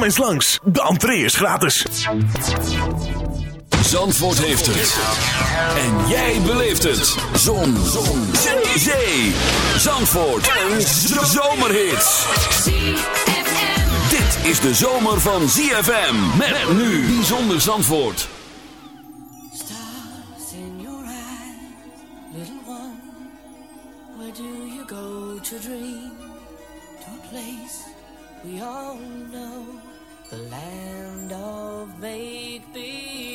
Kom eens langs, de entree is gratis. Zandvoort heeft het. En jij beleeft het. Zon. Zon. Zee. Zandvoort. Een zomerhit. Dit is de zomer van ZFM. Met nu. Bijzonder Zandvoort. Stars in your eyes, little one. Where do you go to dream? To a place we all know, the land of make believe.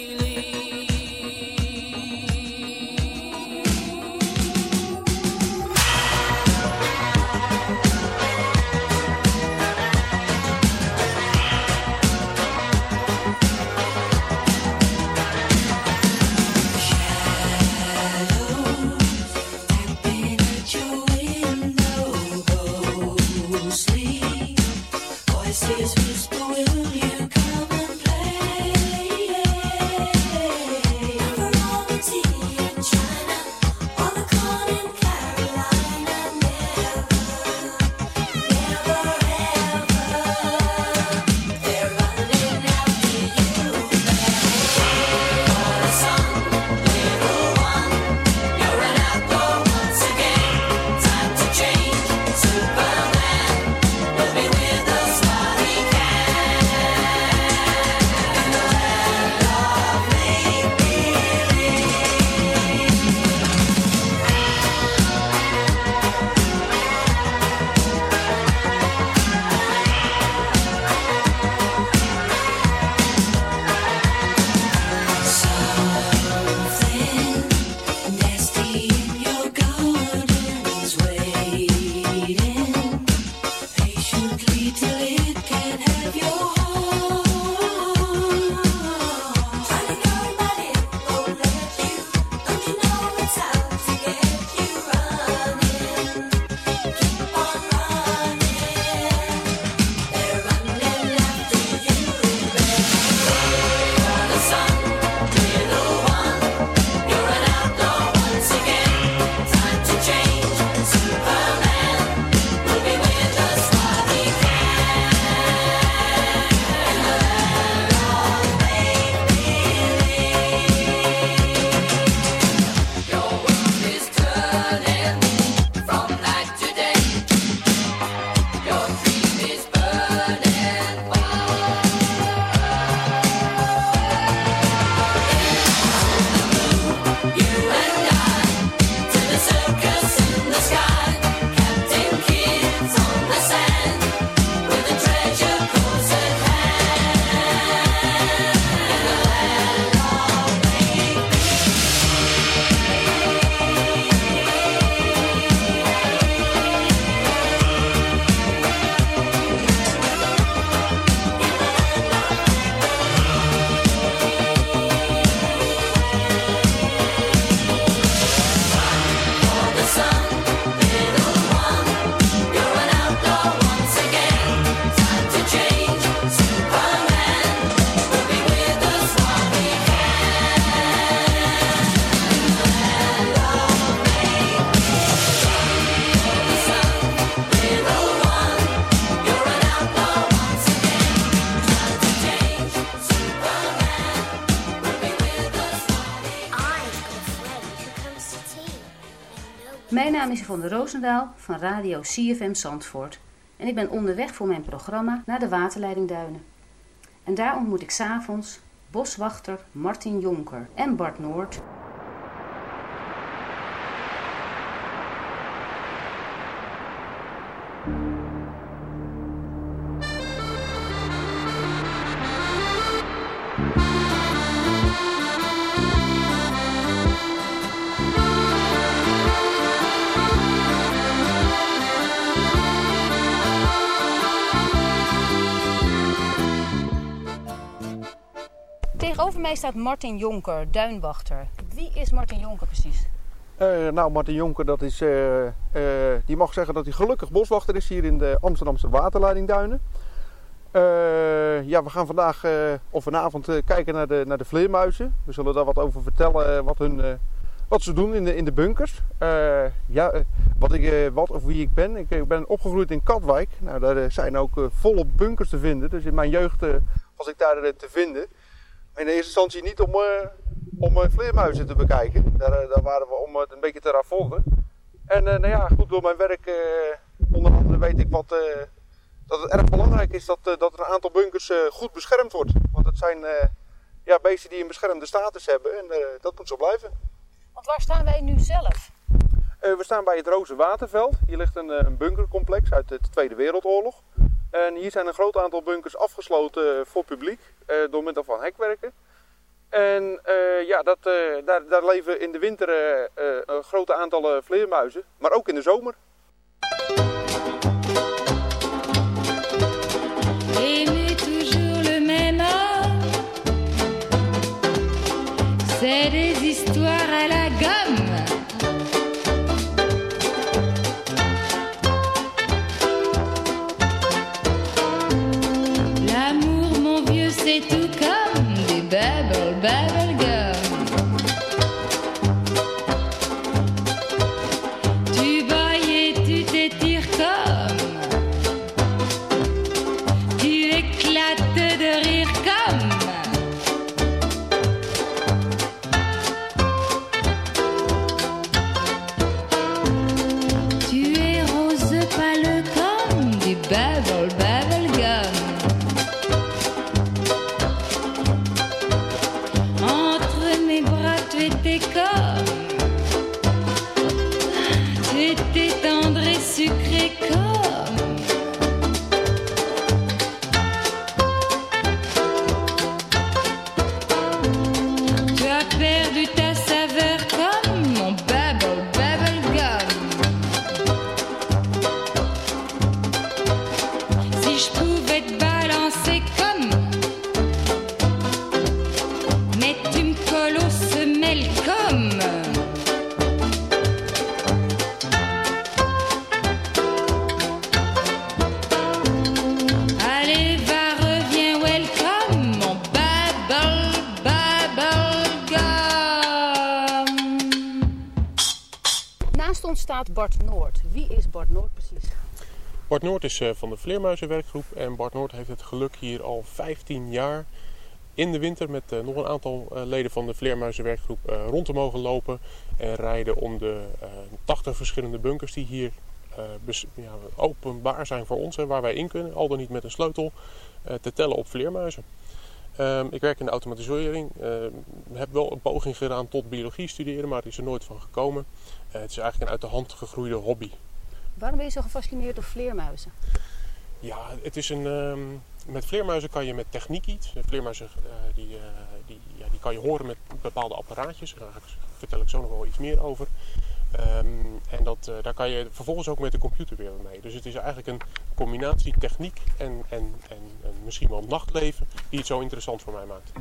Is Yvonne Roosendaal van Radio CFM Zandvoort. En ik ben onderweg voor mijn programma naar de waterleiding Duinen. En daar ontmoet ik s'avonds boswachter Martin Jonker en Bart Noord. Tegenover mij staat Martin Jonker, duinwachter. Wie is Martin Jonker precies? Eh, nou, Martin Jonker, dat is, eh, eh, die mag zeggen dat hij gelukkig boswachter is hier in de Amsterdamse waterleidingduinen. Ja, we gaan vandaag of vanavond kijken naar de, naar de vleermuizen. We zullen daar wat over vertellen, wat, hun, wat ze doen in de, in de bunkers. Ja, wat, ik, wat of wie ik ben. Ik, eh, ben opgegroeid in Katwijk. Nou, daar zijn ook volop bunkers te vinden. Dus in mijn jeugd was ik daar te vinden. In eerste instantie niet om, eh, om eh, vleermuizen te bekijken. Daar, eh, daar waren we om het een beetje te raffolgen. En eh, nou ja, goed, door mijn werk eh, onder andere weet ik wat, eh, dat het erg belangrijk is dat, eh, dat er een aantal bunkers eh, goed beschermd wordt. Want het zijn eh, ja, beesten die een beschermde status hebben en eh, dat moet zo blijven. Want waar staan wij nu zelf? Eh, we staan bij het Roze Waterveld. Hier ligt een, een bunkercomplex uit de Tweede Wereldoorlog. En hier zijn een groot aantal bunkers afgesloten eh, voor publiek eh, door middel van hekwerken. En eh, ja, dat, daar, daar leven in de winter een grote aantallen vleermuizen, maar ook in de zomer. C'est des histoires à la bed. Bart Noord is eh, van de Vleermuizenwerkgroep en Bart Noord heeft het geluk hier al 15 jaar in de winter met eh, nog een aantal eh, leden van de Vleermuizenwerkgroep rond te mogen lopen en rijden om de eh 80 verschillende bunkers die hier openbaar zijn voor ons en waar wij in kunnen, al dan niet met een sleutel, te tellen op vleermuizen. Ehm, ik werk in de automatisering. Ehm, heb wel een poging gedaan tot biologie studeren, maar het is er nooit van gekomen. Het is eigenlijk een uit de hand gegroeide hobby. Waarom ben je zo gefascineerd door vleermuizen? Ja, het is een. ehm, met vleermuizen kan je met techniek iets. Vleermuizen eh, die, eh, die, ja, die kan je horen met bepaalde apparaatjes. Daar vertel ik zo nog wel iets meer over. Ehm, en dat, eh, daar kan je vervolgens ook met de computer weer mee. Dus het is eigenlijk een combinatie techniek en, en, en, en misschien wel nachtleven die het zo interessant voor mij maakt.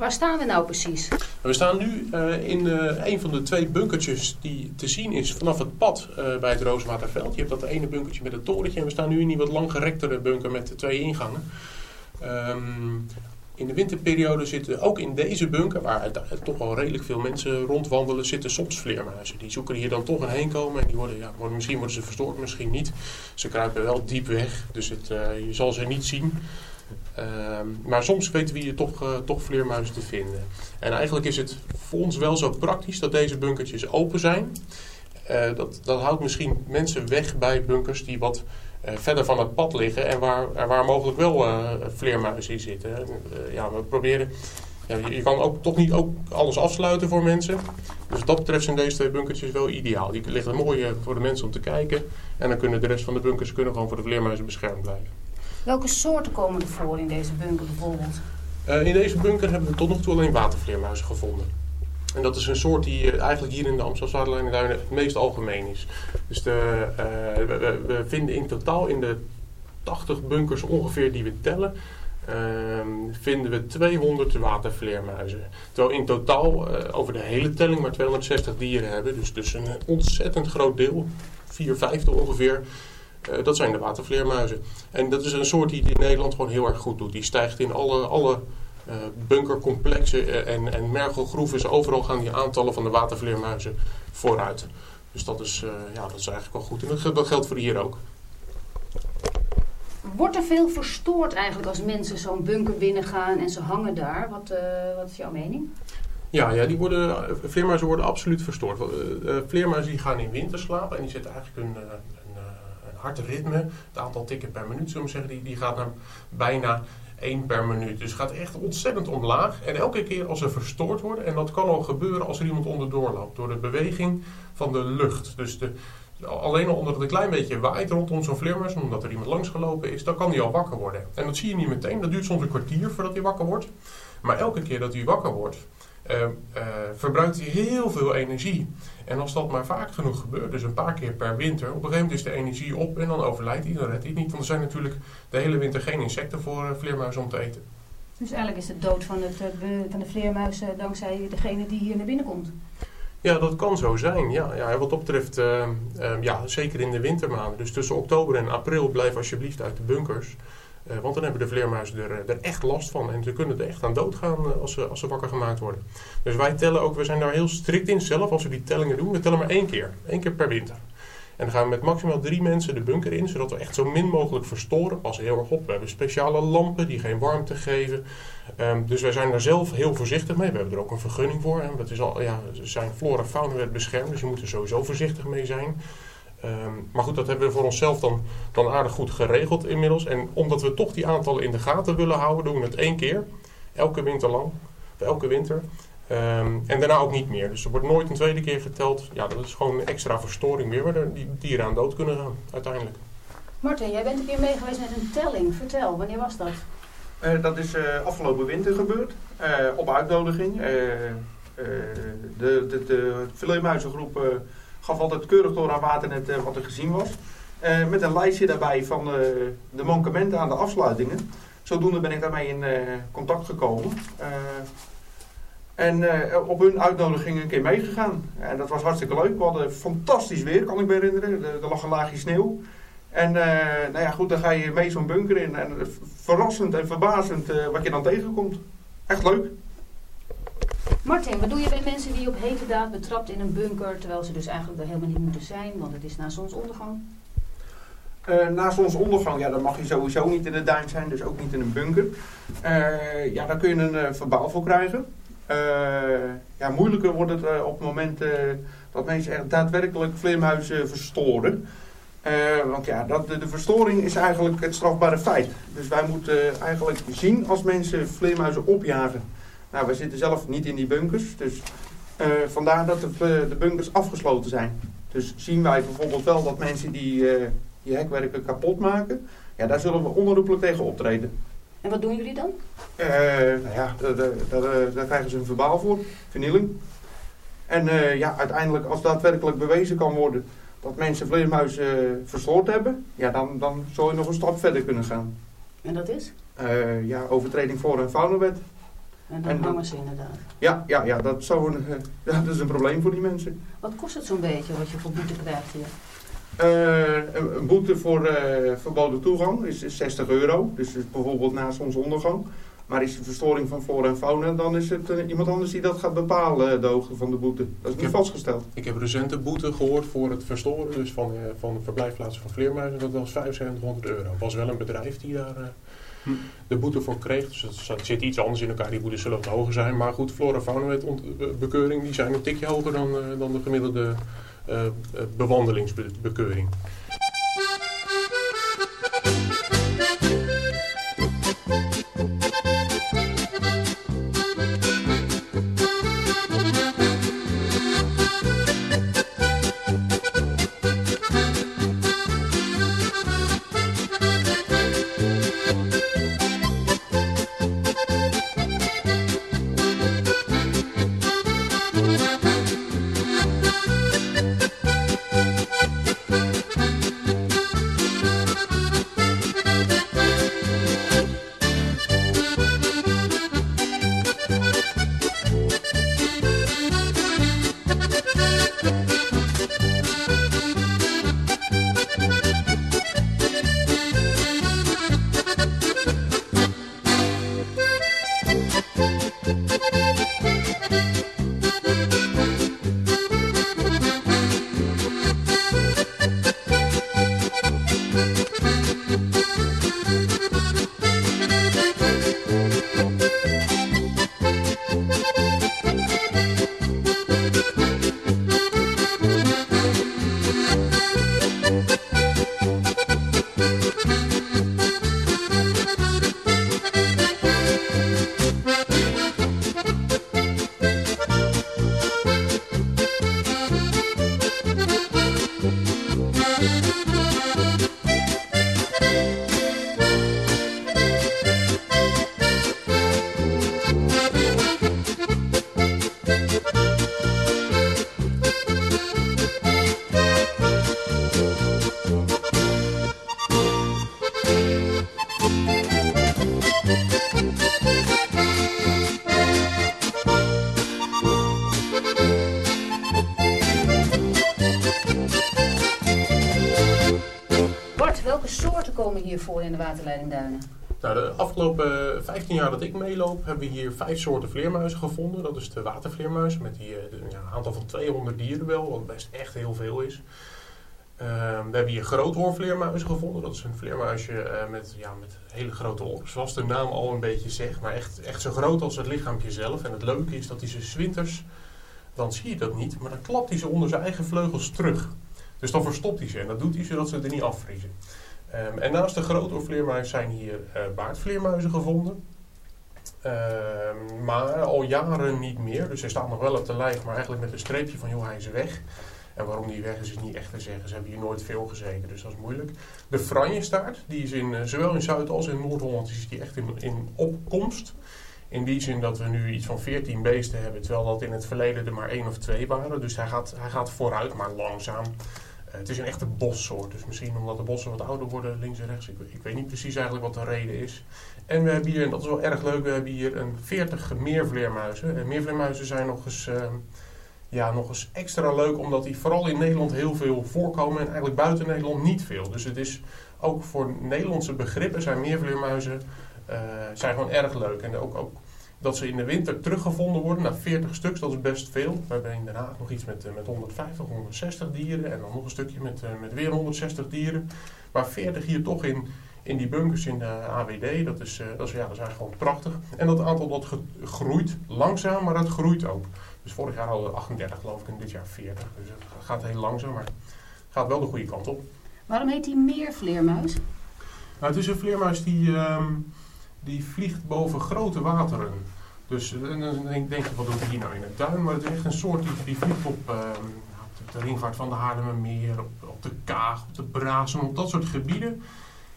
Waar staan we nou precies? We staan nu eh, in eh, een van de twee bunkertjes die te zien is vanaf het pad eh, bij het Rooswaterveld. Je hebt dat ene bunkertje met het torentje en we staan nu in die wat langgerektere bunker met de twee ingangen. Ehm, in de winterperiode zitten ook in deze bunker, waar toch wel redelijk veel mensen rondwandelen, zitten soms vleermuizen. Die zoeken hier dan toch een heen komen en die worden, ja, worden, misschien worden ze verstoord, misschien niet. Ze kruipen wel diep weg, dus het, je zal ze niet zien. Ehm, maar soms weten we hier toch, eh, toch vleermuizen te vinden. En eigenlijk is het voor ons wel zo praktisch dat deze bunkertjes open zijn. Eh, dat, dat houdt misschien mensen weg bij bunkers die wat eh, verder van het pad liggen en waar, waar mogelijk wel vleermuizen in zitten. Ja, we proberen. Ja, je, kan ook toch niet ook alles afsluiten voor mensen. Dus wat dat betreft zijn deze twee bunkertjes wel ideaal. Die liggen mooi voor de mensen om te kijken. En dan kunnen de rest van de bunkers kunnen gewoon voor de vleermuizen beschermd blijven. Welke soorten komen er voor in deze bunker bijvoorbeeld? Eh, in deze bunker hebben we tot nog toe alleen watervleermuizen gevonden. En dat is een soort die eh, eigenlijk hier in de Amstelveen het meest algemeen is. Dus de, eh, we, vinden in totaal in de 80 bunkers ongeveer die we tellen, ehm, vinden we 200 watervleermuizen. Terwijl in totaal over de hele telling maar 260 dieren hebben. Dus, dus een ontzettend groot deel, 4 vijfde ongeveer, eh, dat zijn de watervleermuizen. En dat is een soort die, in Nederland gewoon heel erg goed doet. Die stijgt in alle, alle eh, bunkercomplexen eh, en, en mergelgroeven. Overal gaan die aantallen van de watervleermuizen vooruit. Dus dat is, ja, dat is eigenlijk wel goed. En dat, geldt- dat geldt voor hier ook. Wordt er veel verstoord eigenlijk als mensen zo'n bunker binnengaan en ze hangen daar? Wat, wat is jouw mening? Ja, ja die worden, vleermuizen worden absoluut verstoord. Vleermuizen die gaan in winterslaap en die zetten eigenlijk een, eh, een, eh, een hard ritme. Het aantal tikken per minuut, zullen we zeggen, die, die gaat naar bijna 1 per minuut. Dus het gaat echt ontzettend omlaag. En elke keer als ze verstoord worden, en dat kan al gebeuren als er iemand onderdoor loopt, door de beweging van de lucht. Dus de, alleen al omdat het een klein beetje waait rondom zo'n vleermuis, omdat er iemand langs gelopen is, dan kan die al wakker worden. En dat zie je niet meteen, dat duurt soms een kwartier voordat hij wakker wordt. Maar elke keer dat hij wakker wordt, eh, eh, verbruikt hij heel veel energie. En als dat maar vaak genoeg gebeurt, dus een paar keer per winter, op een gegeven moment is de energie op en dan overlijdt hij, dan redt hij het niet. Want er zijn natuurlijk de hele winter geen insecten voor eh, vleermuizen om te eten. Dus eigenlijk is de dood van, het, eh, van de vleermuizen dankzij degene die hier naar binnen komt. Ja, dat kan zo zijn. Ja, ja, wat dat betreft, eh, eh, ja, zeker in de wintermaanden. Dus tussen oktober en april blijf alsjeblieft uit de bunkers. Eh, want dan hebben de vleermuizen er, eh, er echt last van. En ze kunnen er echt aan doodgaan eh, als, ze, als ze wakker gemaakt worden. Dus wij tellen ook, we zijn daar heel strikt in zelf als we die tellingen doen. We tellen maar één keer. één keer per winter. En dan gaan we met maximaal drie mensen de bunker in, zodat we echt zo min mogelijk verstoren. Passen heel erg op. We hebben speciale lampen die geen warmte geven. Ehm, dus wij zijn daar zelf heel voorzichtig mee. We hebben er ook een vergunning voor. En dat is al, ja, zijn flora fauna werd beschermd, dus je moet er sowieso voorzichtig mee zijn. Ehm, maar goed, dat hebben we voor onszelf dan, dan aardig goed geregeld inmiddels. En omdat we toch die aantallen in de gaten willen houden, doen we het één keer. Elke winter lang. Of elke winter. Ehm, en daarna ook niet meer. Dus er wordt nooit een tweede keer geteld. Ja, dat is gewoon een extra verstoring weer, waar de- die dieren aan dood kunnen gaan, uiteindelijk. Martin, jij bent een keer mee geweest met een telling. Vertel, wanneer was dat? Eh, dat is eh, afgelopen winter gebeurd, eh, op uitnodiging. Eh, eh, de, de, eh, gaf altijd keurig door aan Waternet eh, wat er gezien was. Eh, met een lijstje daarbij van eh, de mankementen aan de afsluitingen. Zodoende ben ik daarmee in contact gekomen. En op hun uitnodiging een keer meegegaan. En dat was hartstikke leuk. We hadden fantastisch weer, kan ik me herinneren. Er, lag een laagje sneeuw. En nou ja, goed, dan ga je mee zo'n bunker in. En verrassend en verbazend wat je dan tegenkomt. Echt leuk. Martin, wat doe je bij mensen die op hete daad betrapt in een bunker, terwijl ze dus eigenlijk er helemaal niet moeten zijn, want het is na zonsondergang? Eh, na zonsondergang, ja, dan mag je sowieso niet in de duin zijn, dus ook niet in een bunker. Eh, ja, daar kun je een eh, verbaal voor krijgen. Ja, moeilijker wordt het op het moment dat mensen echt daadwerkelijk vleermuizen verstoren. Want ja, dat, de, de verstoring is eigenlijk het strafbare feit. Dus wij moeten eigenlijk zien als mensen vleermuizen opjagen. Nou, wij zitten zelf niet in die bunkers, dus eh, vandaar dat de, eh, de bunkers afgesloten zijn. Dus zien wij bijvoorbeeld wel dat mensen die, eh, die hekwerken kapot maken, ja, daar zullen we onherroepelijk tegen optreden. En wat doen jullie dan? Nou ja, daar, krijgen ze een verbaal voor, vernieling. En ja, uiteindelijk als daadwerkelijk bewezen kan worden dat mensen vleermuizen verstoord hebben, ja, dan, dan zal je nog een stap verder kunnen gaan. En dat is? Ja, overtreding voor een faunawet. En dan En dan- hangen ze inderdaad. Ja, ja, ja, dat, zou een, eh, ja, dat is een probleem voor die mensen. Wat kost het zo'n beetje wat je voor boete krijgt hier? Eh, een, een boete voor eh, verboden toegang is, is 60 euro. Dus is bijvoorbeeld na zonsondergang. Maar is de verstoring van flora en fauna, dan is het iemand anders die dat gaat bepalen, de hoogte van de boete. Dat is niet heb- vastgesteld. Ik heb recent een boete gehoord voor het verstoren dus van, eh, van de verblijfplaatsen van vleermuizen. Dat was 7500 euro. Het was wel een bedrijf die daar eh, De boete voor kreeg. Dus het zit iets anders in elkaar. Die boetes zullen wat hoger zijn. Maar goed, flora en faunawet ont- eh, bekeuring die zijn een tikje hoger dan, eh, dan de gemiddelde eh, eh, bewandelingsbekeuring. Komen hier voor in de waterleiding? Nou, de afgelopen 15 jaar dat ik meeloop, hebben we hier vijf soorten vleermuizen gevonden. Dat is de watervleermuis met die, eh, ja, een aantal van 200 dieren wel, wat best echt heel veel is. Ehm, we hebben hier groothoorvleermuizen gevonden. Dat is een vleermuisje eh, met, ja, met hele grote oren, zoals de naam al een beetje zegt. Maar echt, echt zo groot als het lichaampje zelf. En het leuke is dat hij ze 's winters, dan zie je dat niet, maar dan klapt hij ze onder zijn eigen vleugels terug. Dus dan verstopt hij ze en dat doet hij zodat ze er niet afvriezen. Ehm, en naast de grootoorvleermuis zijn hier eh, baardvleermuizen gevonden. Ehm, maar al jaren niet meer. Dus hij staat nog wel op de lijf, maar eigenlijk met een streepje van joh, hij is weg. En waarom die weg is, is niet echt te zeggen. Ze hebben hier nooit veel gezeten, dus dat is moeilijk. De franjestaart, die is in, eh, zowel in Zuid- als in Noord-Holland is die echt in, in opkomst. In die zin dat we nu iets van 14 beesten hebben, terwijl dat in het verleden er maar één of twee waren. Dus hij gaat, hij gaat vooruit, maar langzaam. Eh, het is een echte bossoort, dus misschien omdat de bossen wat ouder worden links en rechts. Ik, ik weet niet precies eigenlijk wat de reden is. En we hebben hier, en dat is wel erg leuk, we hebben hier een 40 meervleermuizen. En meervleermuizen zijn nog eens, ehm, ja, nog eens extra leuk, omdat die vooral in Nederland heel veel voorkomen en eigenlijk buiten Nederland niet veel. Dus het is ook voor Nederlandse begrippen zijn meervleermuizen eh, zijn gewoon erg leuk. En ook, ook dat ze in de winter teruggevonden worden, na 40 stuks, dat is best veel. We hebben in Den Haag nog iets met, eh, met 150, 160 dieren en dan nog een stukje met, eh, met weer 160 dieren. Maar 40 hier toch in, in die bunkers in de AWD, dat is, eh, dat is, ja, dat is eigenlijk gewoon prachtig. En dat aantal dat groeit langzaam, maar dat groeit ook. Dus vorig jaar hadden we 38 geloof ik en dit jaar 40. Dus het gaat heel langzaam, maar het gaat wel de goede kant op. Waarom heet die meervleermuis? Nou, het is een vleermuis die, ehm, die vliegt boven grote wateren. Dus eh, dan denk, je, wat doet hij hier nou in het tuin? Maar het is echt een soort die, vliegt op, ehm, op de, de ringvaart van de Haarlemmermeer, op, op de Kaag, op de Brazen, op dat soort gebieden.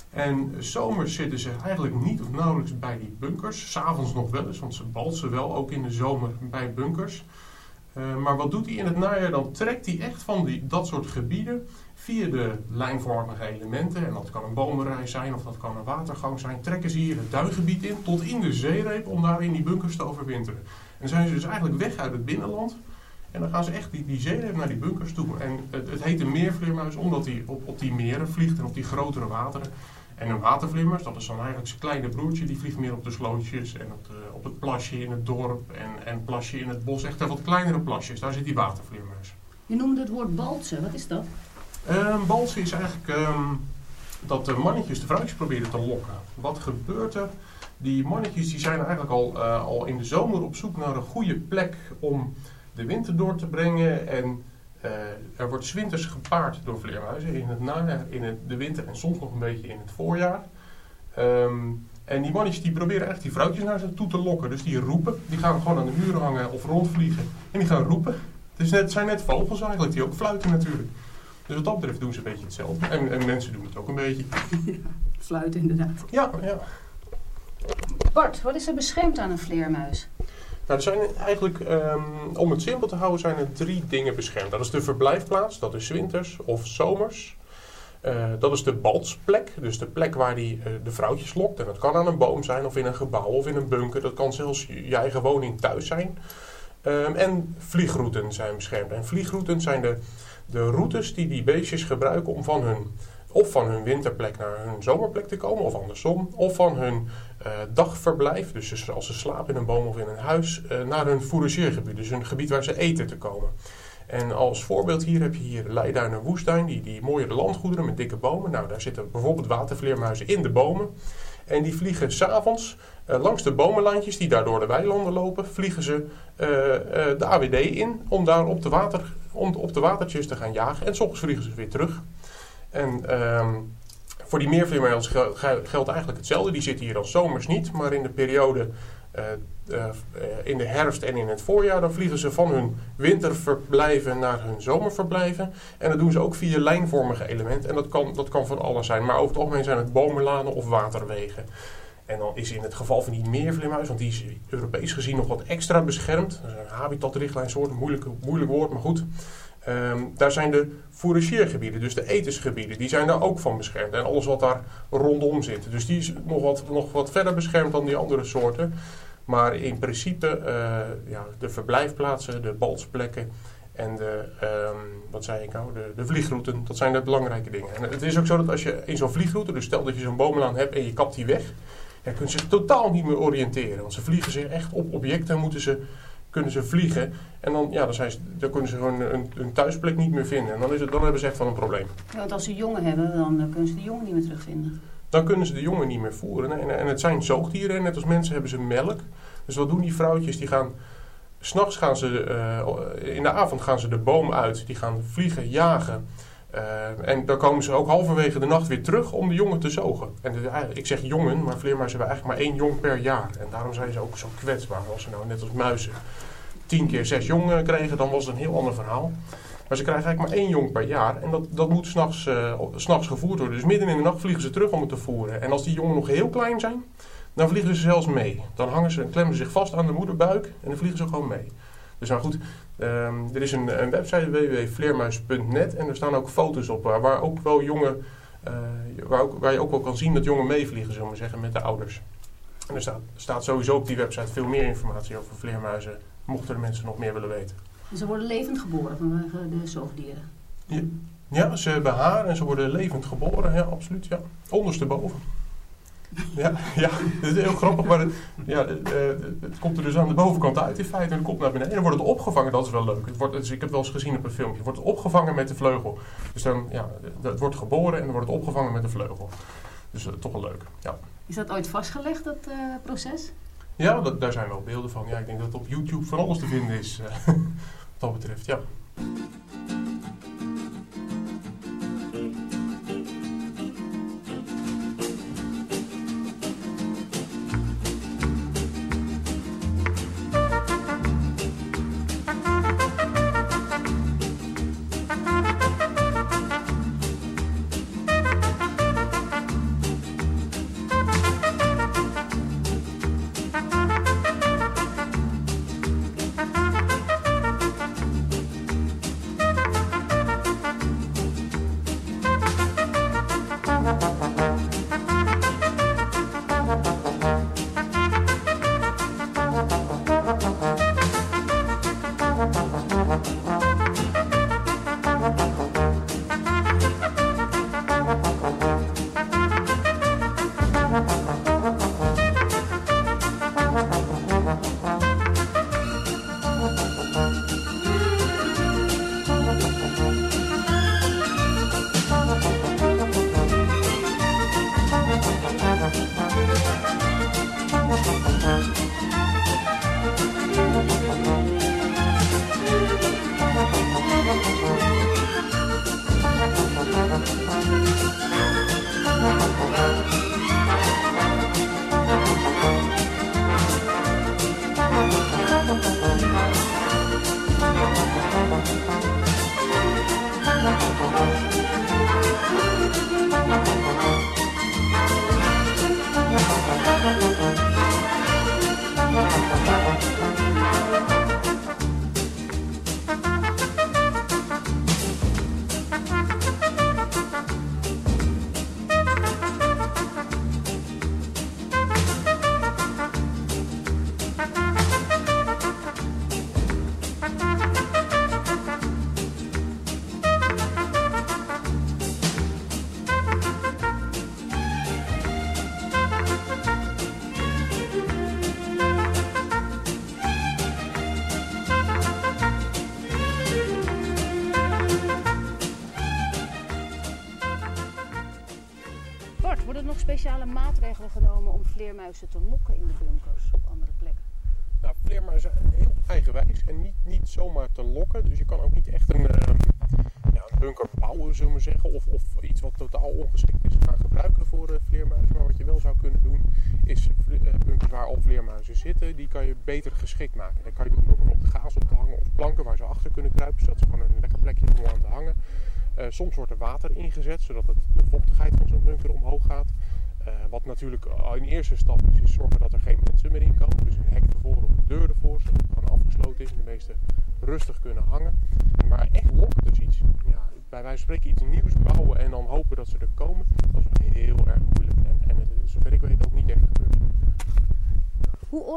En zomers zitten ze eigenlijk niet of nauwelijks bij die bunkers. S'avonds nog wel eens, want ze balsen wel ook in de zomer bij bunkers. Eh, maar wat doet hij in het najaar? Dan trekt hij echt van die, dat soort gebieden via de lijnvormige elementen, en dat kan een bomenrij zijn of dat kan een watergang zijn, trekken ze hier het duingebied in tot in de zeereep om daar in die bunkers te overwinteren. En zijn ze dus eigenlijk weg uit het binnenland en dan gaan ze echt die, die zeereep naar die bunkers toe. En het, het heet een meervleermuis omdat hij op, op die meren vliegt en op die grotere wateren. En een watervleermuis, dat is dan eigenlijk zijn kleine broertje, die vliegt meer op de slootjes en op, de, op het plasje in het dorp en, en plasje in het bos. Echt wat kleinere plasjes, daar zit die watervleermuis. Je noemde het woord baltsen. Wat is dat? Een balsen is eigenlijk ehm, dat de mannetjes de vrouwtjes proberen te lokken. Wat gebeurt er? Die mannetjes die zijn eigenlijk al, eh, al in de zomer op zoek naar een goede plek om de winter door te brengen. En eh, er wordt 's winters gepaard door vleermuizen in het najaar, in het, de winter en soms nog een beetje in het voorjaar. Ehm, en die mannetjes die proberen echt die vrouwtjes naar zich toe te lokken. Dus die roepen, die gaan gewoon aan de muur hangen of rondvliegen. En die gaan roepen. Het zijn net vogels eigenlijk, die ook fluiten natuurlijk. Dus wat dat betreft doen ze een beetje hetzelfde. En, en mensen doen het ook een beetje. Fluiten inderdaad. Ja, ja. Bart, wat is er beschermd aan een vleermuis? Nou, er zijn eigenlijk, ehm, om het simpel te houden, zijn er drie dingen beschermd. Dat is de verblijfplaats, dat is winters of zomers. Eh, dat is de baltsplek, dus de plek waar die eh, de vrouwtjes lokt. En dat kan aan een boom zijn, of in een gebouw, of in een bunker. Dat kan zelfs je je eigen woning thuis zijn. Ehm, en vliegrouten zijn beschermd. En vliegrouten zijn de, de routes die die beestjes gebruiken om van hun, of van hun winterplek naar hun zomerplek te komen, of andersom. Of van hun eh, dagverblijf, dus als ze slapen in een boom of in een huis, eh, naar hun fourageergebied. Dus een gebied waar ze eten te komen. En als voorbeeld hier heb je hier Leiduin en Woestijn, die, die mooie landgoederen met dikke bomen. Nou, daar zitten bijvoorbeeld watervleermuizen in de bomen. En die vliegen s'avonds uh, langs de bomenlandjes die daar door de weilanden lopen, vliegen ze eh, eh, de AWD in om daar op de, water, om op de watertjes te gaan jagen. En s ochtends vliegen ze weer terug. En ehm, voor die gel- geldt eigenlijk hetzelfde. Die zitten hier dan zomers niet, maar in de periode in de herfst en in het voorjaar, dan vliegen ze van hun winterverblijven naar hun zomerverblijven. En dat doen ze ook via lijnvormige elementen. En dat kan, dat kan van alles zijn. Maar over het algemeen zijn het bomenlanen of waterwegen. En dan is in het geval van die meervleermuis, want die is Europees gezien nog wat extra beschermd. Een habitatrichtlijnsoort, moeilijk, moeilijk woord, maar goed. Ehm, daar zijn de fourageergebieden, dus de etensgebieden, die zijn daar ook van beschermd. En alles wat daar rondom zit. Dus die is nog wat, nog wat verder beschermd dan die andere soorten. Maar in principe, eh, ja, de verblijfplaatsen, de baltsplekken en de, ehm, wat zei ik nou, de, de vliegrouten, dat zijn de belangrijke dingen. En het is ook zo dat als je in zo'n vliegroute, dus stel dat je zo'n bomenlaan hebt en je kapt die weg, ja, kunnen ze zich totaal niet meer oriënteren. Want ze vliegen zich echt op objecten, moeten ze, kunnen ze vliegen. En dan, ja, dan, zijn ze, dan kunnen ze gewoon een, een thuisplek niet meer vinden. En dan, is het, dan hebben ze echt wel een probleem. Ja, want als ze jongen hebben, dan eh, kunnen ze de jongen niet meer terugvinden. Dan kunnen ze de jongen niet meer voeren. En, en het zijn zoogdieren, net als mensen hebben ze melk. Dus wat doen die vrouwtjes? Die gaan, s'nachts gaan ze, eh, in de avond gaan ze de boom uit. Die gaan vliegen, jagen. Eh, en dan komen ze ook halverwege de nacht weer terug om de jongen te zogen. En ik zeg jongen, maar vleermuizen hebben eigenlijk maar één jong per jaar. En daarom zijn ze ook zo kwetsbaar. Als ze nou net als muizen tien keer zes jongen kregen, dan was het een heel ander verhaal. Maar ze krijgen eigenlijk maar één jong per jaar. En dat, dat moet s'nachts uh, s'nachts gevoerd worden. Dus midden in de nacht vliegen ze terug om het te voeren. En als die jongen nog heel klein zijn, dan vliegen ze zelfs mee. Dan hangen ze en klemmen ze zich vast aan de moederbuik en dan vliegen ze gewoon mee. Dus nou goed, ehm, er is een, een website www.vleermuis.net en er staan ook foto's op waar, waar ook wel jongen, eh, waar, ook, waar je ook wel kan zien dat jongen meevliegen, zullen we zeggen, met de ouders. En er staat, staat sowieso op die website veel meer informatie over vleermuizen, mochten de mensen nog meer willen weten. En ze worden levend geboren vanwege de zoogdieren. Ja, ze hebben haar en ze worden levend geboren, ja, absoluut, ja. Ondersteboven. Ja, ja, het is heel grappig, maar het, ja, het, eh, het komt er dus aan de bovenkant uit in feite en het komt naar beneden. En dan wordt het opgevangen, dat is wel leuk. Het wordt, dus ik heb wel eens gezien op een filmpje, het wordt opgevangen met de vleugel. Dus dan, ja, het wordt geboren en dan wordt het opgevangen met de vleugel. Dus eh, toch wel leuk, ja. Is dat ooit vastgelegd, dat eh, proces? Ja, dat, daar zijn wel beelden van. Ja, ik denk dat het op YouTube van alles te vinden is, wat dat betreft, ja.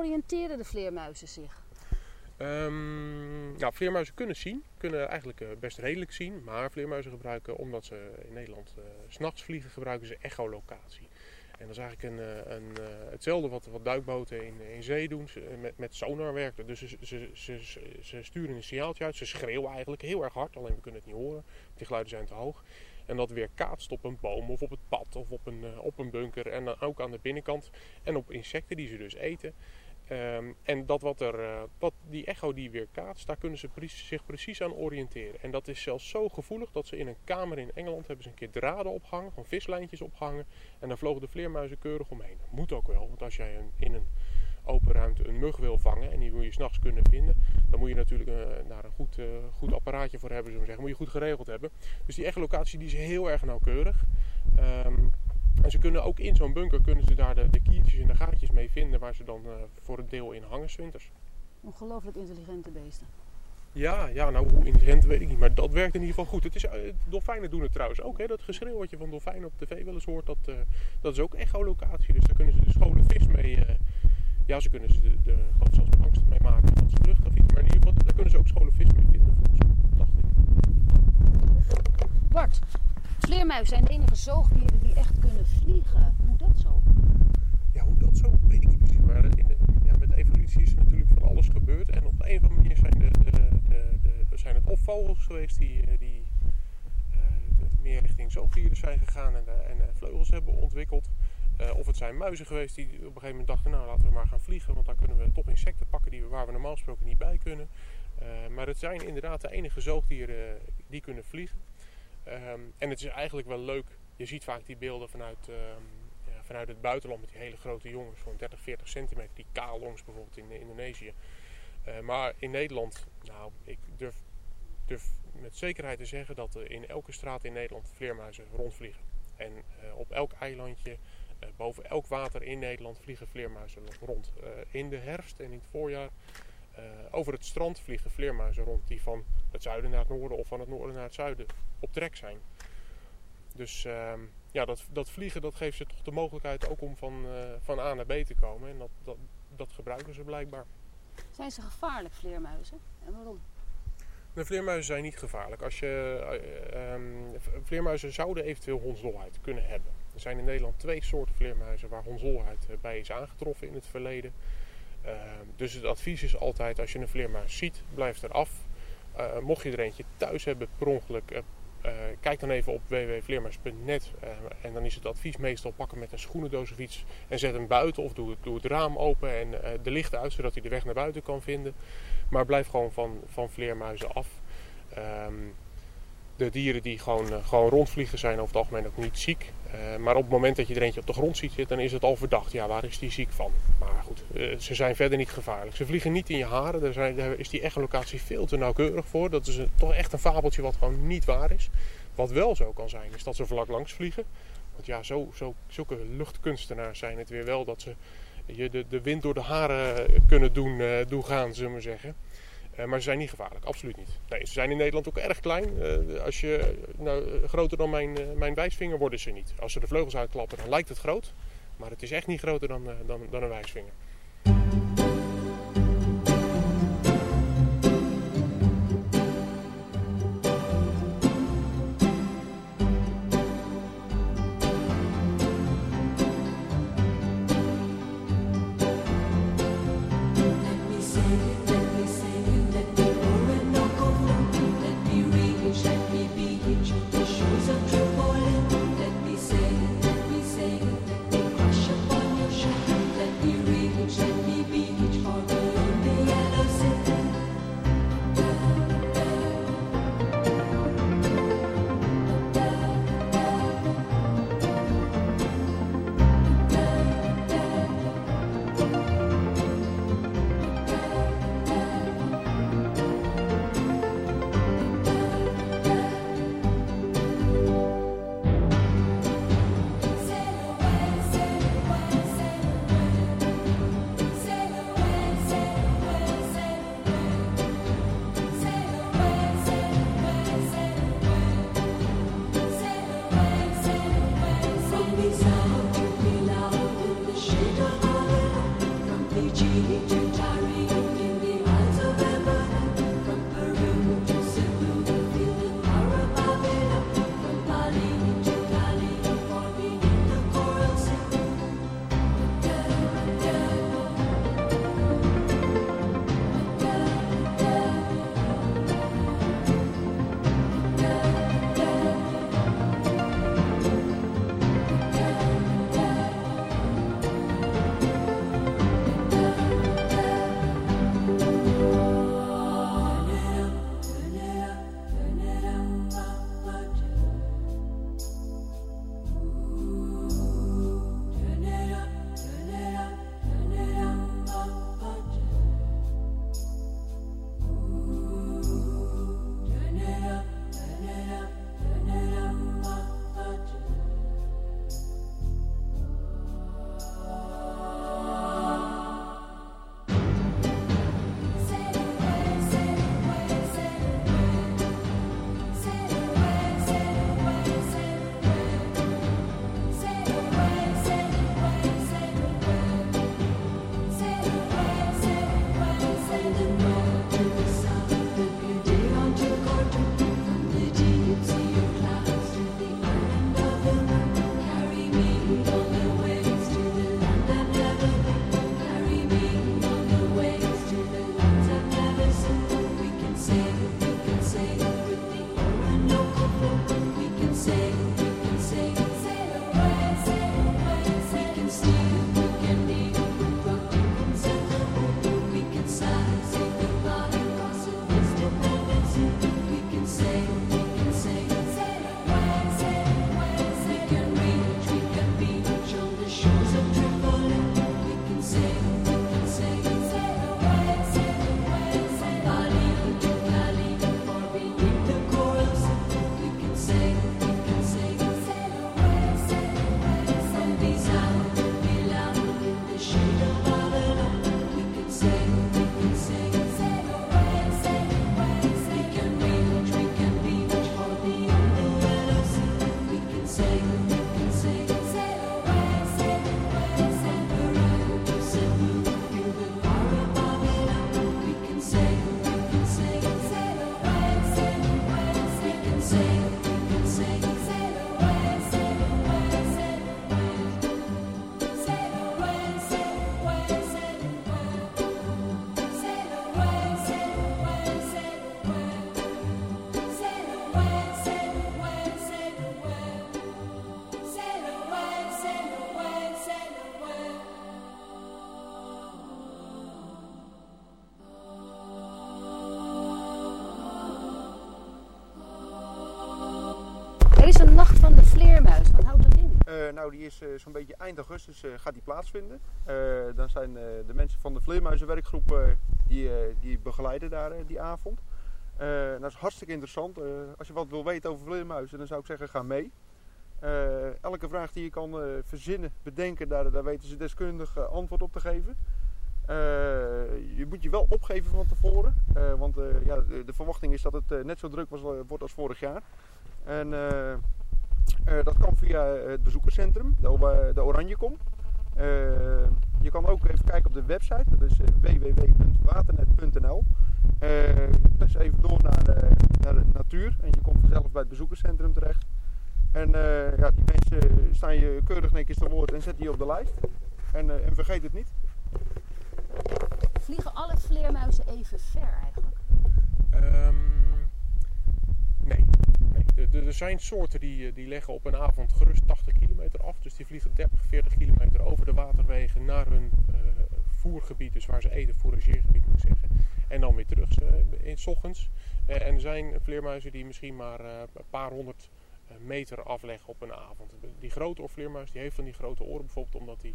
Oriënteren de vleermuizen zich? Ehm, nou, vleermuizen kunnen zien, kunnen eigenlijk eh, best redelijk zien. Maar vleermuizen gebruiken, omdat ze in Nederland s s'nachts vliegen, gebruiken ze echolocatie. En dat is eigenlijk een, eh, een, hetzelfde wat, wat duikboten in, zee doen, met, met sonar werken. Dus ze, ze, ze, sturen een signaaltje uit, ze schreeuwen eigenlijk heel erg hard, alleen we kunnen het niet horen. Die geluiden zijn te hoog. En dat weer kaatst op een boom of op het pad of op een, op een bunker. En dan ook aan de binnenkant. En op insecten die ze dus eten. Ehm, en dat wat, er, eh, wat die echo die weer kaatst, daar kunnen ze zich precies aan oriënteren. En dat is zelfs zo gevoelig dat ze in een kamer in Engeland hebben ze een keer draden opgehangen, gewoon vislijntjes opgehangen. En daar vlogen de vleermuizen keurig omheen. Dat moet ook wel, want als jij een, in een open ruimte een mug wil vangen en die wil je s'nachts kunnen vinden, dan moet je natuurlijk eh, daar een goed, eh, goed apparaatje voor hebben, zullen zeggen. Moet je goed geregeld hebben. Dus die echolocatie die is heel erg nauwkeurig. Ehm, en ze kunnen ook in zo'n bunker kunnen ze daar de, de kiertjes en de gaatjes mee vinden waar ze dan eh, voor een deel in hangen winters. Ongelooflijk intelligente beesten. Ja, ja, nou hoe intelligent weet ik niet, maar dat werkt in ieder geval goed. Het is, eh, dolfijnen doen het trouwens ook. Hè? Dat geschreeuw wat je van dolfijnen op tv wel eens hoort, dat, eh, dat is ook echolocatie. Dus daar kunnen ze de schone vis mee... ja, ze kunnen ze de, de, zelfs de angst mee maken dat ze vluchten of iets. Maar in ieder geval, daar kunnen ze ook schone vis mee vinden, volgens mij, dacht ik. Bart, vleermuizen zijn de enige zoogdieren die echt kunnen vliegen. Hoe dat zo? Ja, hoe dat zo, weet ik niet precies. Maar in ja, met evolutie is natuurlijk van alles gebeurd. En op de een of andere manier zijn, de, de, zijn het of vogels geweest die, eh, die eh, meer richting zoogdieren zijn gegaan en, eh, en vleugels hebben ontwikkeld. Of het zijn muizen geweest die op een gegeven moment dachten, nou laten we maar gaan vliegen. Want dan kunnen we toch insecten pakken die we, waar we normaal gesproken niet bij kunnen. Maar het zijn inderdaad de enige zoogdieren die kunnen vliegen. Ehm, en het is eigenlijk wel leuk. Je ziet vaak die beelden vanuit, ehm, ja, vanuit het buitenland met die hele grote jongens van 30, 40 centimeter. Die kaalongs bijvoorbeeld in eh, Indonesië. Eh, maar in Nederland, nou, ik durf, durf met zekerheid te zeggen dat er in elke straat in Nederland vleermuizen rondvliegen. En eh, op elk eilandje, eh, boven elk water in Nederland vliegen vleermuizen rond. Eh, in de herfst en in het voorjaar eh, over het strand vliegen vleermuizen rond die van het zuiden naar het noorden of van het noorden naar het zuiden op trek zijn. Dus ehm, ja, dat, dat vliegen dat geeft ze toch de mogelijkheid ook om van, eh, van A naar B te komen. En dat, dat, dat gebruiken ze blijkbaar. Zijn ze gevaarlijk, vleermuizen? En waarom? De vleermuizen zijn niet gevaarlijk. Als je, eh, ehm, vleermuizen zouden eventueel hondsdolheid kunnen hebben. Er zijn in Nederland twee soorten vleermuizen waar hondsdolheid bij is aangetroffen in het verleden. Ehm, dus het advies is altijd als je een vleermuis ziet, blijf eraf. Eh mocht je er eentje thuis hebben per ongeluk, eh, eh, kijk dan even op www.vleermuis.net. en dan is het advies meestal pakken met een schoenendoos of iets en zet hem buiten of doe, het- raam open en de lichten uit zodat hij de weg naar buiten kan vinden. Maar blijf gewoon van, van vleermuizen af. Ehm, de dieren die gewoon, gewoon rondvliegen zijn over het algemeen ook niet ziek. Eh, maar op het moment dat je er eentje op de grond ziet zitten, dan is het al verdacht. Ja, waar is die ziek van? Maar goed, eh, ze zijn verder niet gevaarlijk. Ze vliegen niet in je haren. Daar, zijn, is die echolocatie veel te nauwkeurig voor. Dat is een- toch echt een fabeltje wat gewoon niet waar is. Wat wel zo kan zijn, is dat ze vlak langs vliegen. Want ja, zo, zo, zulke luchtkunstenaars zijn het weer wel dat ze je de, de wind door de haren kunnen doen, doen gaan, zullen we zeggen. Eh, maar ze zijn niet gevaarlijk, absoluut niet. Nee, ze zijn in Nederland ook erg klein. Eh, als je, nou, eh, groter dan mijn, mijn wijsvinger worden ze niet. Als ze de vleugels uitklappen, dan lijkt het groot. Maar het is echt niet groter dan, dan, dan een wijsvinger. Nou, die is eh, zo'n beetje eind augustus eh, gaat die plaatsvinden. Eh, dan zijn de mensen van de Vleermuizenwerkgroep die, die begeleiden daar die avond. Nou, dat is hartstikke interessant. Als je wat wil weten over vleermuizen, dan zou ik zeggen ga mee. Elke vraag die je kan verzinnen, bedenken, daar, daar weten ze deskundig antwoord op te geven. Je moet je wel opgeven van tevoren. want ja, de, verwachting is dat het net zo druk wordt als vorig jaar. En dat kan via het bezoekerscentrum, de, de Oranjekom. Eh, je kan ook even kijken op de website, dat is eh, www.waternet.nl. Eh dus even door naar, eh, naar de natuur en je komt vanzelf bij het bezoekerscentrum terecht. En eh, ja, die mensen staan je keurig netjes te woord en zetten je op de lijst. En, eh, en vergeet het niet. Vliegen alle vleermuizen even ver eigenlijk? Ehm, nee. Er- zijn soorten die, eh, die leggen op een avond gerust 80 kilometer af. Dus die vliegen 30, 40 kilometer over de waterwegen naar hun eh, voergebied. Dus waar ze eten, fourageergebied moet ik zeggen. En dan weer terug eh, in 's ochtends. En er zijn vleermuizen die misschien maar een paar honderd meter afleggen op een avond. Die grote oorvleermuis die heeft van die grote oren bijvoorbeeld omdat hij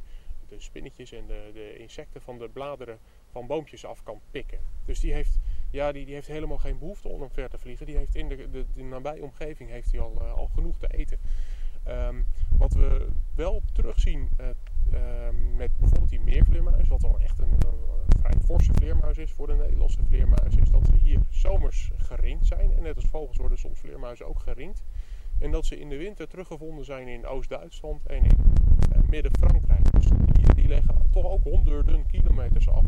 de spinnetjes en de, de insecten van de bladeren van boompjes af kan pikken. Dus die heeft, ja, die, die heeft helemaal geen behoefte om ver te vliegen. Die heeft in de, de, nabije omgeving heeft hij al, eh, al genoeg te eten. Ehm, wat we wel terugzien eh, ehm, met bijvoorbeeld die meervleermuis, wat al echt een, vrij forse vleermuis is voor de Nederlandse vleermuis, is dat ze hier zomers geringd zijn. En net als vogels worden soms vleermuizen ook geringd. En dat ze in de winter teruggevonden zijn in Oost-Duitsland en in eh, Midden-Frankrijk. Dus die, leggen toch ook honderden kilometers af.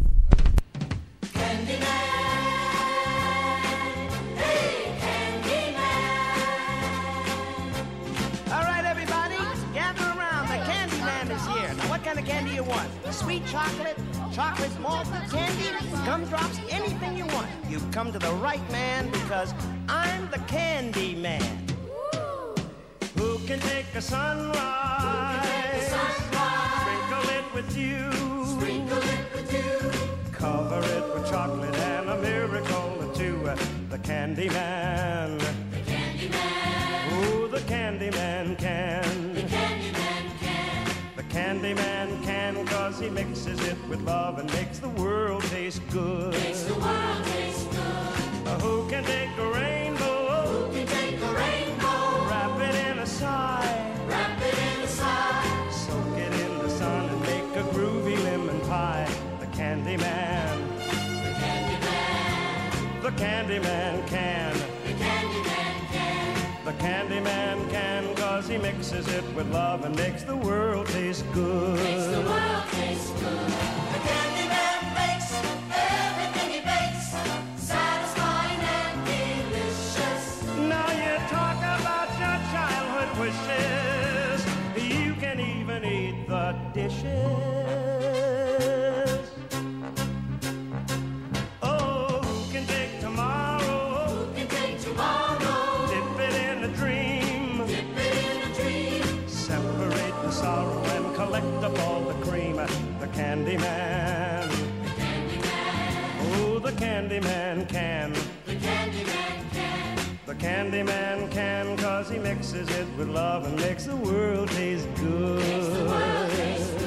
Sweet chocolate, chocolate malted candy, gumdrops, anything you want. You've come to the right man because I'm the candy man. Who can take a sunrise? Sprinkle it with you. Sprinkle it with you. Cover it with chocolate and a miracle or two. The candy man. The candy man. Ooh, the candy man can. The candy man can. The candy man can cause he mixes it with love and makes the world taste good. Makes the world taste good. who can take a rainbow? Who can take a rainbow? Wrap it in a sigh. Wrap it in a sigh. Soak it in the sun and make a groovy lemon pie. The candy man. The candy man. The candy man can. The candy man can cause he mixes it with love and makes the world taste good. Makes the world taste good. Candy man. The candy man. Oh, the candy man can. The candy man can. The candy man can cause he mixes it with love and makes the world taste good. Makes the world taste good.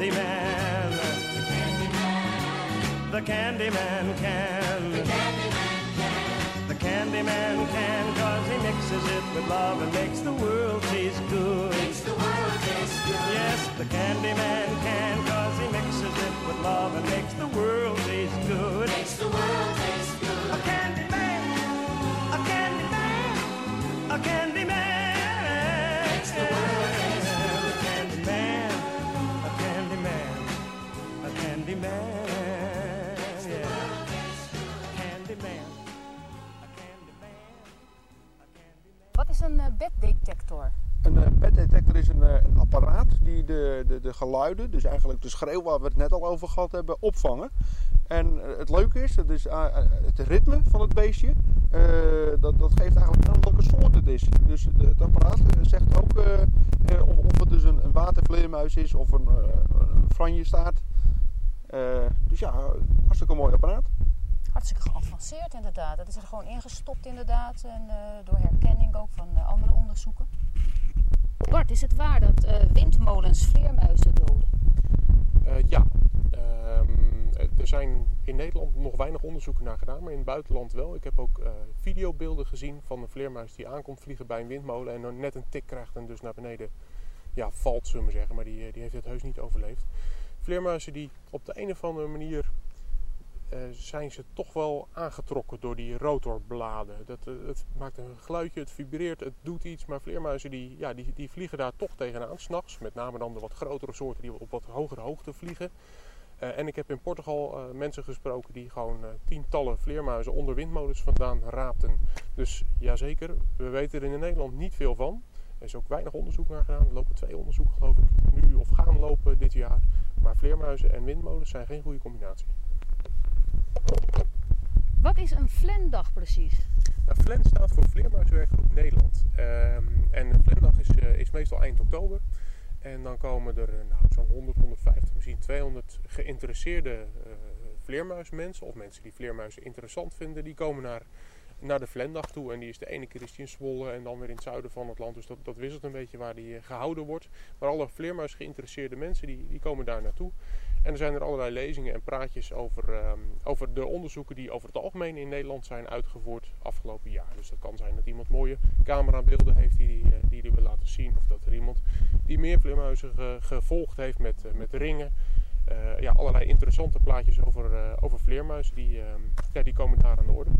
Candy man. The candy man. The candy man can. The candy man can. The candy man can cause he mixes it with love and makes the world taste good. Makes the world taste good. Yes, the candy man can cause he mixes it with love and makes the world taste good. Makes the world taste good. A candy man. A candy man. A candy man. Wat is een eh, beddetector? Een eh, beddetector is een, eh, een apparaat die de, de, de geluiden, dus eigenlijk de schreeuw waar we het net al over gehad hebben, opvangen. En het leuke is, het, is het ritme van het beestje, dat, dat geeft eigenlijk aan welke soort het is. Dus het, apparaat zegt ook of, of het dus een, watervleermuis is of een, eh, een. Eh, dus ja, hartstikke mooi apparaat. Hartstikke geavanceerd inderdaad. Dat is er gewoon ingestopt inderdaad. En eh, door herkenning ook van eh, andere onderzoeken. Bart, is het waar dat eh, windmolens vleermuizen doden? Eh, ja, Ehm, er zijn in Nederland nog weinig onderzoeken naar gedaan, maar in het buitenland wel. Ik heb ook eh, videobeelden gezien van een vleermuis die aankomt vliegen bij een windmolen en dan net een tik krijgt en dus naar beneden ja, valt, zullen we zeggen. Maar die, die heeft het heus niet overleefd. Vleermuizen die op de een of andere manier eh, zijn ze toch wel aangetrokken door die rotorbladen. Dat, eh, het maakt een geluidje, het vibreert, het doet iets. Maar vleermuizen die, ja, die, die vliegen daar toch tegenaan, s'nachts. Met name dan de wat grotere soorten die op wat hogere hoogte vliegen. Eh, en ik heb in Portugal mensen gesproken die gewoon tientallen vleermuizen onder windmolens vandaan raapten. Dus jazeker, we weten er in Nederland niet veel van. Er is ook weinig onderzoek naar gedaan. Er lopen twee onderzoeken geloof ik nu of gaan lopen dit jaar. Maar vleermuizen en windmolens zijn geen goede combinatie. Wat is een Flendag precies? Nou, Flen staat voor Vleermuizenwerkgroep Nederland. Ehm, en een Flendag is, eh, is meestal eind oktober. En dan komen er eh, nou, zo'n 100, 150, misschien 200 geïnteresseerde eh, vleermuismensen. Of mensen die vleermuizen interessant vinden. Die komen naar, naar de Vlendag toe. En die is de ene keer is in Zwolle en dan weer in het zuiden van het land. Dus dat, dat wisselt een beetje waar die eh, gehouden wordt. Maar alle vleermuis geïnteresseerde mensen die, die komen daar naartoe. En er zijn er allerlei lezingen en praatjes over, ehm, over de onderzoeken die over het algemeen in Nederland zijn uitgevoerd afgelopen jaar. Dus dat kan zijn dat iemand mooie camerabeelden heeft die die, eh, die, die wil laten zien. Of dat er iemand die meer vleermuizen ge- gevolgd heeft met, eh, met ringen. Ja, allerlei interessante plaatjes over, over vleermuizen die, ehm, ja, die komen daar aan de orde.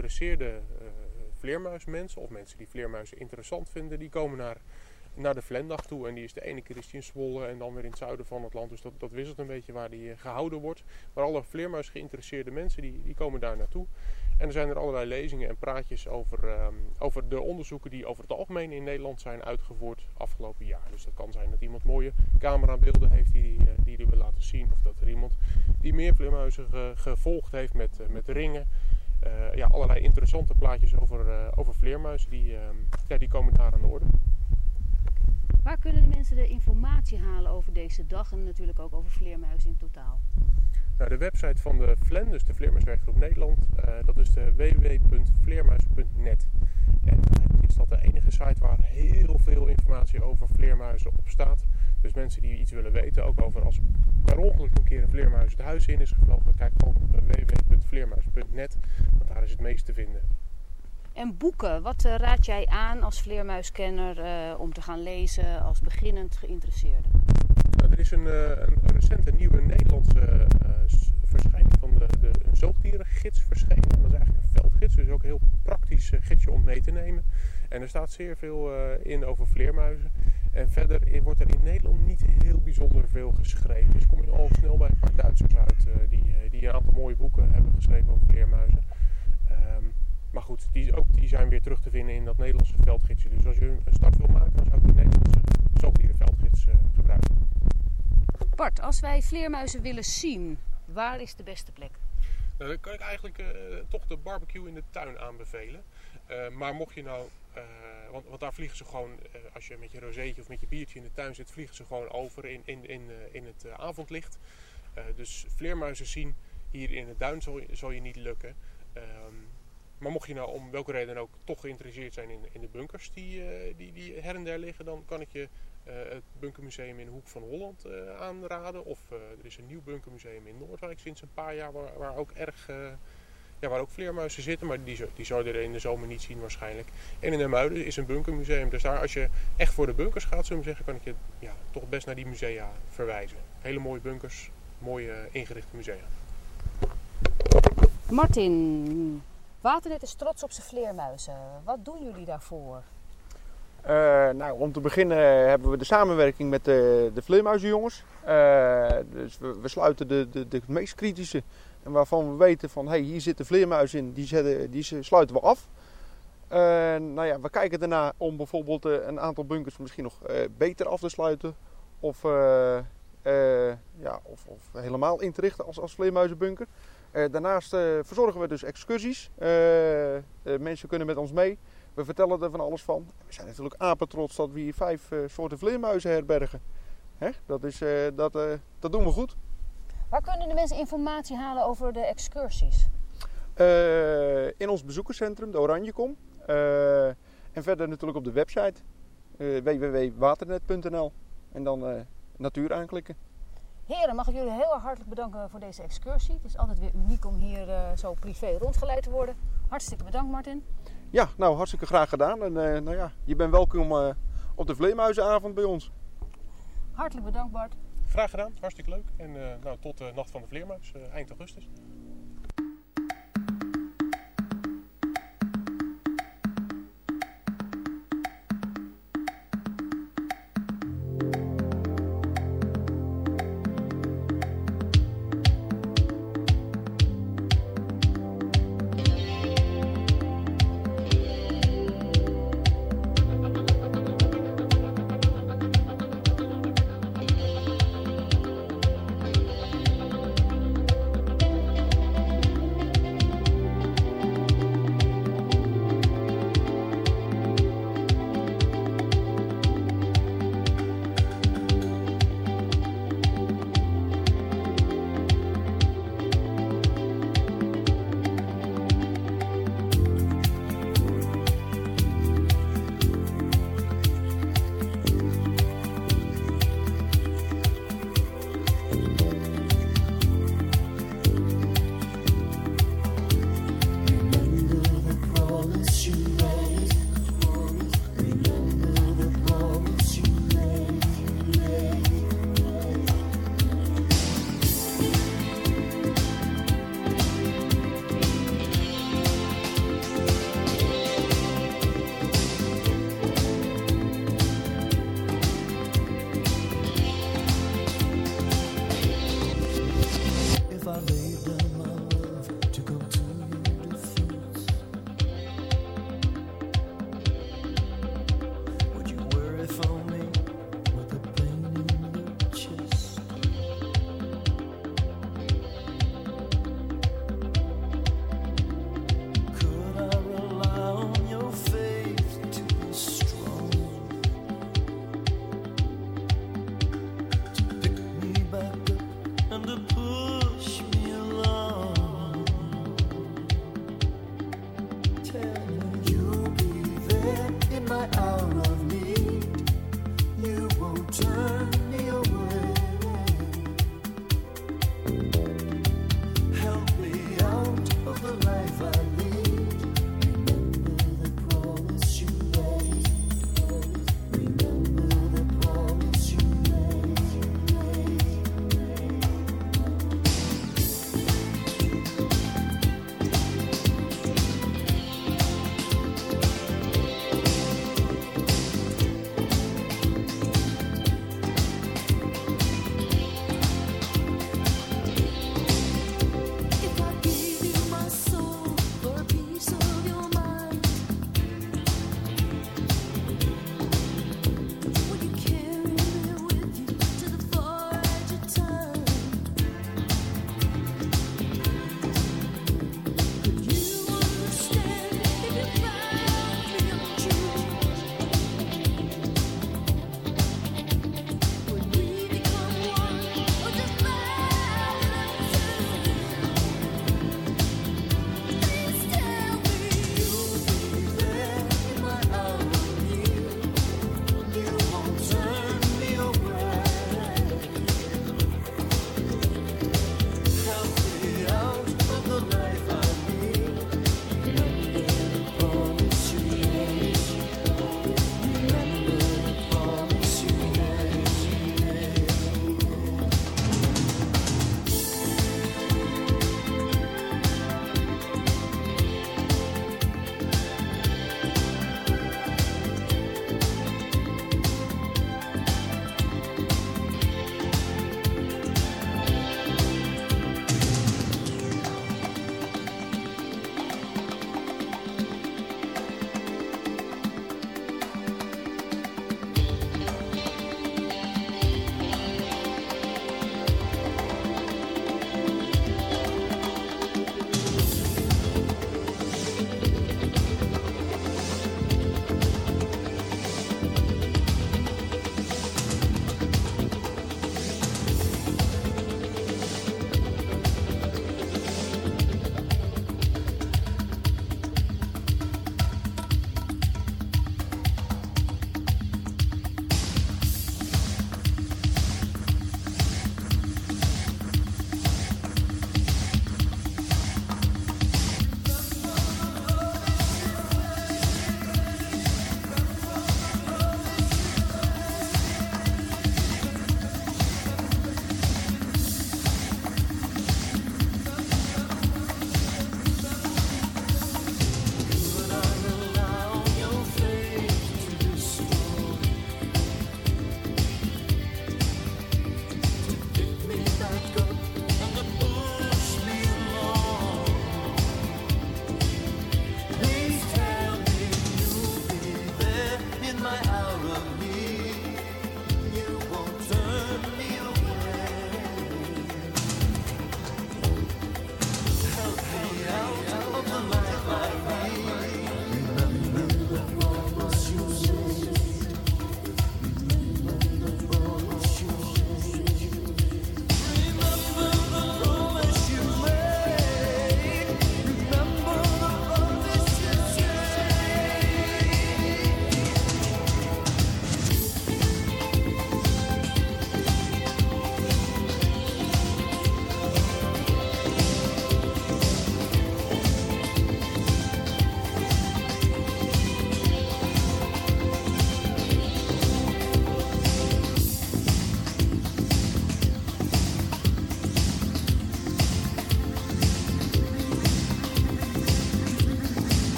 Geïnteresseerde eh, vleermuismensen. Of mensen die vleermuizen interessant vinden. Die komen naar, naar de Vlendag toe. En die is de ene keer is die in Zwolle en dan weer in het zuiden van het land. Dus dat, dat wisselt een beetje waar die eh, gehouden wordt. Maar alle vleermuis geïnteresseerde mensen die, die komen daar naartoe. En er zijn er allerlei lezingen en praatjes over, ehm, over de onderzoeken die over het algemeen in Nederland zijn uitgevoerd afgelopen jaar. Dus dat kan zijn dat iemand mooie camerabeelden heeft die die, eh, die wil laten zien. Of dat er iemand die meer vleermuizen ge- gevolgd heeft met, met ringen. Eh, ja, allerlei interessante plaatjes over, eh, over vleermuizen die, ehm, ja, die komen daar aan de orde. Waar kunnen de mensen de informatie halen over deze dag en natuurlijk ook over vleermuizen in totaal? Nou, de website van de Vlen, dus de Vleermuiswerkgroep Nederland, eh, dat is de www.vleermuis.net. En eigenlijk is dat de enige site waar heel veel informatie over vleermuizen op staat. Dus mensen die iets willen weten, ook over als per ongeluk een keer een vleermuis het huis in is gevlogen, kijk gewoon op eh, www.vleermuis.net, want daar is het meest te vinden. En boeken, wat eh, raad jij aan als vleermuiskenner eh, om te gaan lezen als beginnend geïnteresseerde? Nou, er is een, een, recente nieuwe Nederlandse verschijning van de, de, een zoogdierengids verschenen. En dat is eigenlijk een veldgids, dus ook een heel praktisch gidsje om mee te nemen. En er staat zeer veel in over vleermuizen. En verder i- wordt er in Nederland niet heel bijzonder veel geschreven. Dus kom je al snel bij een paar Duitsers uit eh, die, eh, die een aantal mooie boeken hebben geschreven over vleermuizen. Ehm, maar goed, die, ook die zijn weer terug te vinden in dat Nederlandse veldgidsje. Dus als je een start wil maken, dan zou ik die Nederlandse zoogdierenveldgids eh, gebruiken. Bart, als wij vleermuizen willen zien, waar is de beste plek? Nou, dan kan ik eigenlijk eh, toch de barbecue in de tuin aanbevelen. Eh, maar mocht je nou, eh, want, want daar vliegen ze gewoon, eh, als je met je rozeetje of met je biertje in de tuin zit, vliegen ze gewoon over in, in, in, eh, in het eh, avondlicht. Dus vleermuizen zien hier in de duin zal, zal je niet lukken. Ehm, maar mocht je nou om welke reden ook toch geïnteresseerd zijn in, in de bunkers die, die, die her en der liggen, dan kan ik je het bunkermuseum in Hoek van Holland aanraden. Of er is een nieuw bunkermuseum in Noordwijk sinds een paar jaar waar, waar ook erg ja, waar ook vleermuizen zitten, maar die, die zou je er in de zomer niet zien waarschijnlijk. En in Muiden is een bunkermuseum. Dus daar, als je echt voor de bunkers gaat, zullen we zeggen, kan ik je ja, toch best naar die musea verwijzen. Hele mooie bunkers, mooie eh, ingerichte musea. Martin, Waternet is trots op zijn vleermuizen. Wat doen jullie daarvoor? Eh, nou, om te beginnen hebben we de samenwerking met de, de vleermuizenjongens. Eh, dus we, we sluiten de, de, de meest kritische en waarvan we weten van hey, hier zit de vleermuis in, die, die sluiten we af. Eh, nou ja, we kijken daarna om bijvoorbeeld eh, een aantal bunkers misschien nog eh, beter af te sluiten. Of, eh, ja, of, of helemaal in te richten als, vleermuizenbunker. Daarnaast verzorgen we dus excursies. Mensen kunnen met ons mee. We vertellen er van alles van. We zijn natuurlijk apetrots dat we hier vijf soorten vleermuizen herbergen. Hè? Dat, is, dat, dat doen we goed. Waar kunnen de mensen informatie halen over de excursies? Eh, in ons bezoekerscentrum, de Oranjekom. Eh, en verder natuurlijk op de website eh, www.waternet.nl. En dan natuur aanklikken. Heren, mag ik jullie heel erg hartelijk bedanken voor deze excursie. Het is altijd weer uniek om hier zo privé rondgeleid te worden. Hartstikke bedankt, Martin. Ja, nou hartstikke graag gedaan. En nou ja, je bent welkom op de Vleermuizenavond bij ons. Hartelijk bedankt, Bart. Graag gedaan, hartstikke leuk. En eh, nou, tot de Nacht van de Vleermuis, eh, eind augustus.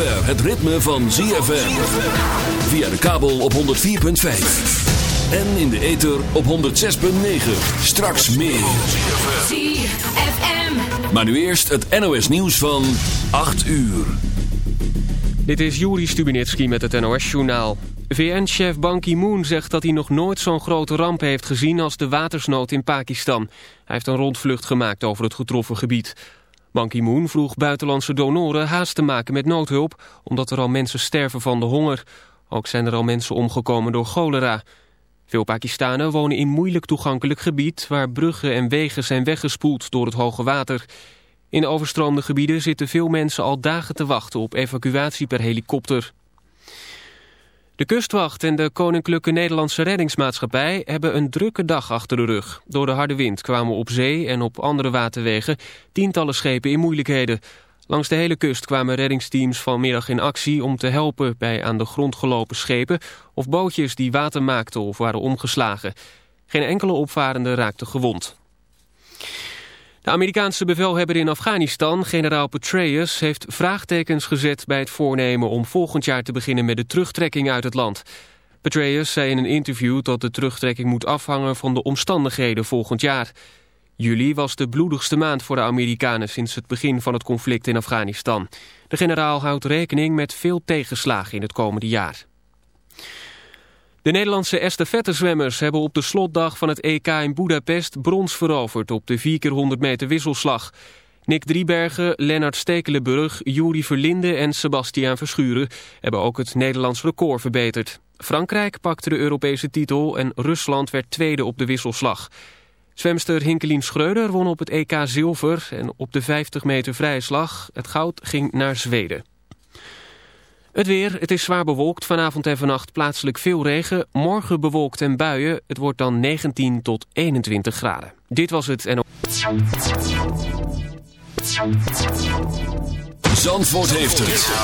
Zover het ritme van ZFM. Via de kabel op 104.5. En in de ether op 106.9. Straks meer. ZFM. Maar nu eerst het NOS nieuws van 8 uur. Dit is Juri Stubinitski met het NOS-journaal. VN-chef Ban Ki-moon zegt dat hij nog nooit zo'n grote ramp heeft gezien als de watersnood in Pakistan. Hij heeft een rondvlucht gemaakt over het getroffen gebied. Ban Ki-moon vroeg buitenlandse donoren haast te maken met noodhulp... omdat er al mensen sterven van de honger. Ook zijn er al mensen omgekomen door cholera. Veel Pakistanen wonen in moeilijk toegankelijk gebied... waar bruggen en wegen zijn weggespoeld door het hoge water. In de overstroomde gebieden zitten veel mensen al dagen te wachten... op evacuatie per helikopter. De kustwacht en de Koninklijke Nederlandse Reddingsmaatschappij hebben een drukke dag achter de rug. Door de harde wind kwamen op zee en op andere waterwegen tientallen schepen in moeilijkheden. Langs de hele kust kwamen reddingsteams vanmiddag in actie om te helpen bij aan de grond gelopen schepen of bootjes die water maakten of waren omgeslagen. Geen enkele opvarende raakte gewond. De Amerikaanse bevelhebber in Afghanistan, generaal Petraeus, heeft vraagtekens gezet bij het voornemen om volgend jaar te beginnen met de terugtrekking uit het land. Petraeus zei in een interview dat de terugtrekking moet afhangen van de omstandigheden volgend jaar. Juli was de bloedigste maand voor de Amerikanen sinds het begin van het conflict in Afghanistan. De generaal houdt rekening met veel tegenslagen in het komende jaar. De Nederlandse estafettezwemmers hebben op de slotdag van het EK in Budapest brons veroverd op de 4x100 meter wisselslag. Nick Driebergen, Lennart Stekelenburg, Juri Verlinde en Sebastiaan Verschuren hebben ook het Nederlands record verbeterd. Frankrijk pakte de Europese titel en Rusland werd tweede op de wisselslag. Zwemster Hinkelien Schreuder won op het EK zilver en op de 50 meter vrije slag. Het goud ging naar Zweden. Het weer, het is zwaar bewolkt. Vanavond en vannacht plaatselijk veel regen. Morgen bewolkt en buien. Het wordt dan 19 tot 21 graden. Dit was het en... Zandvoort heeft het.